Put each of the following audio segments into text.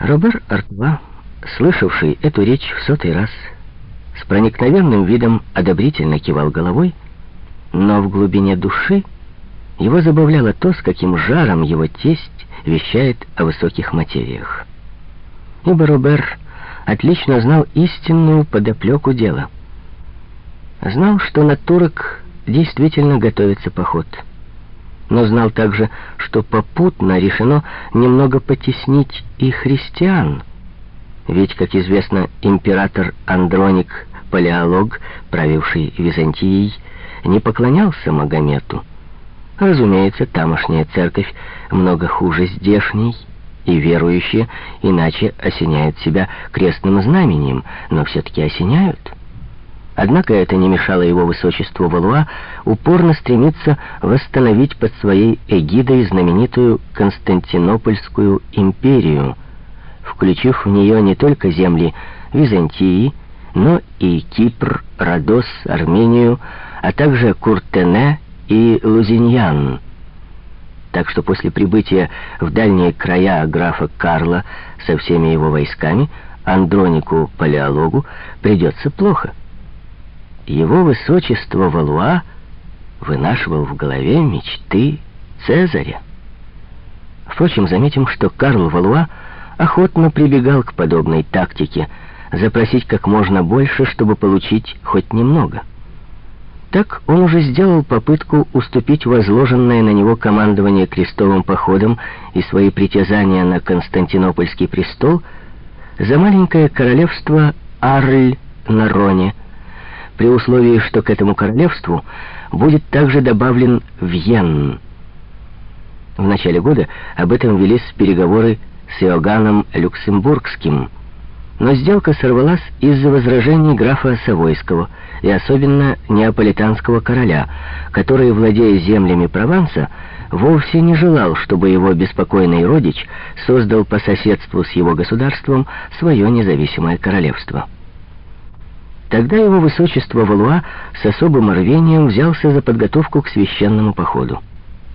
Робер Артва, слышавший эту речь в сотый раз, с проникновенным видом одобрительно кивал головой, но в глубине души его забавляло то, с каким жаром его тесть вещает о высоких материях. Ибо Робер отлично знал истинную подоплеку дела. Знал, что на турок действительно готовится поход — но знал также, что попутно решено немного потеснить и христиан. Ведь, как известно, император Андроник Палеолог, правивший Византией, не поклонялся Магомету. Разумеется, тамошняя церковь много хуже здешней, и верующие иначе осеняют себя крестным знамением, но все-таки осеняют. Однако это не мешало его высочеству Валуа упорно стремиться восстановить под своей эгидой знаменитую Константинопольскую империю, включив в нее не только земли Византии, но и Кипр, Родос, Армению, а также Куртене и Лузиньян. Так что после прибытия в дальние края графа Карла со всеми его войсками Андронику Палеологу придется плохо его высочество Валуа вынашивал в голове мечты Цезаря. Впрочем, заметим, что Карл Валуа охотно прибегал к подобной тактике, запросить как можно больше, чтобы получить хоть немного. Так он уже сделал попытку уступить возложенное на него командование крестовым походом и свои притязания на Константинопольский престол за маленькое королевство Арль на Роне – при условии, что к этому королевству будет также добавлен Вьен. В начале года об этом велись переговоры с Иоганном Люксембургским, но сделка сорвалась из-за возражений графа Савойского и особенно неаполитанского короля, который, владея землями Прованса, вовсе не желал, чтобы его беспокойный родич создал по соседству с его государством свое независимое королевство. Тогда его высочество Валуа с особым рвением взялся за подготовку к священному походу.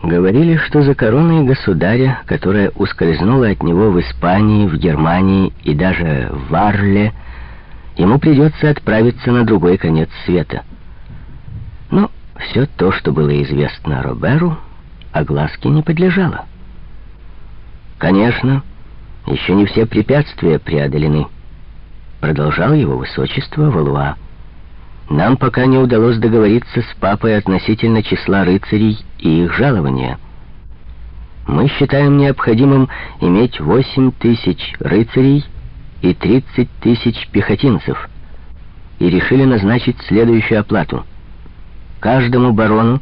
Говорили, что за короной государя, которая ускользнула от него в Испании, в Германии и даже в Арле, ему придется отправиться на другой конец света. Но все то, что было известно Роберу, огласке не подлежало. Конечно, еще не все препятствия преодолены продолжал его высочество Валуа. Нам пока не удалось договориться с папой относительно числа рыцарей и их жалования. Мы считаем необходимым иметь 8 тысяч рыцарей и 30 тысяч пехотинцев и решили назначить следующую оплату. Каждому барону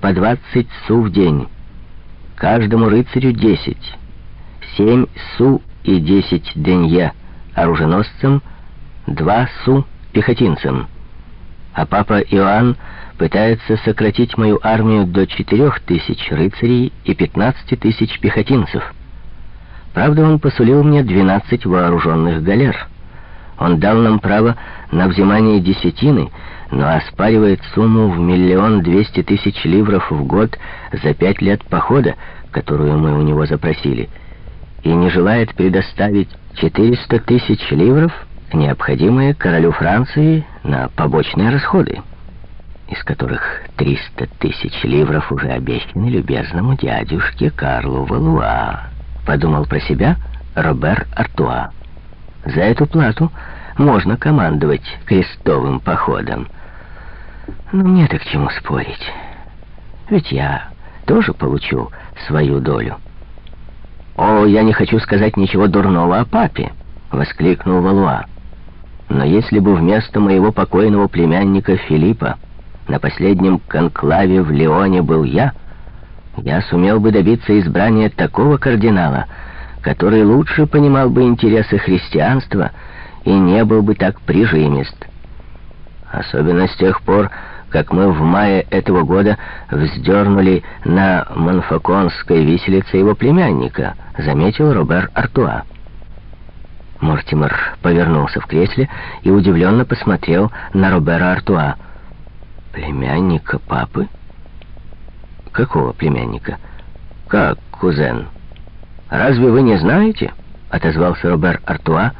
по 20 су в день, каждому рыцарю 10, 7 су и 10 денье оруженосцам два су пехотинцам, а папа Иоанн пытается сократить мою армию до четырех тысяч рыцарей и пятнадцати тысяч пехотинцев. Правда, он посулил мне двенадцать вооруженных галер. Он дал нам право на взимание десятины, но оспаривает сумму в миллион двести тысяч ливров в год за пять лет похода, которую мы у него запросили, и не желает предоставить четыреста тысяч ливров необходимые королю Франции на побочные расходы, из которых 300 тысяч ливров уже обещаны любезному дядюшке Карлу Валуа, подумал про себя Робер Артуа. За эту плату можно командовать крестовым походом. Но мне-то к чему спорить? Ведь я тоже получу свою долю. «О, я не хочу сказать ничего дурного о папе!» — воскликнул Валуа. Но если бы вместо моего покойного племянника Филиппа на последнем конклаве в Леоне был я, я сумел бы добиться избрания такого кардинала, который лучше понимал бы интересы христианства и не был бы так прижимист. Особенно с тех пор, как мы в мае этого года вздернули на Монфаконской виселице его племянника, заметил Робер Артуа. Мортимер повернулся в кресле и удивленно посмотрел на Робера Артуа. «Племянника папы?» «Какого племянника?» «Как, кузен? Разве вы не знаете?» отозвался Робер Артуа,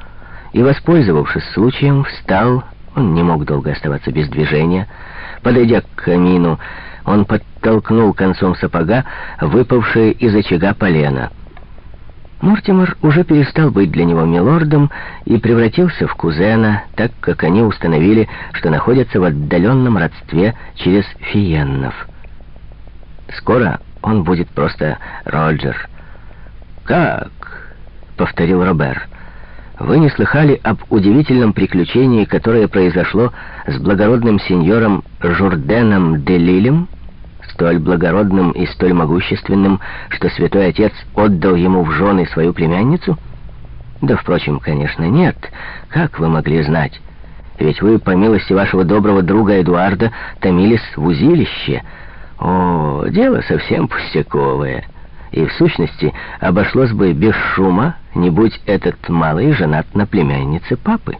и, воспользовавшись случаем, встал, он не мог долго оставаться без движения. Подойдя к камину, он подтолкнул концом сапога выпавшее из очага полено. Мортимер уже перестал быть для него милордом и превратился в кузена, так как они установили, что находятся в отдаленном родстве через Фиеннов. Скоро он будет просто Роджер. «Как?» — повторил Робер. «Вы не слыхали об удивительном приключении, которое произошло с благородным сеньором Журденом де Лилем?» Столь благородным и столь могущественным, что святой отец отдал ему в жены свою племянницу? Да, впрочем, конечно, нет. Как вы могли знать? Ведь вы, по милости вашего доброго друга Эдуарда, томились в узилище. О, дело совсем пустяковое. И, в сущности, обошлось бы без шума, не будь этот малый женат на племяннице папы.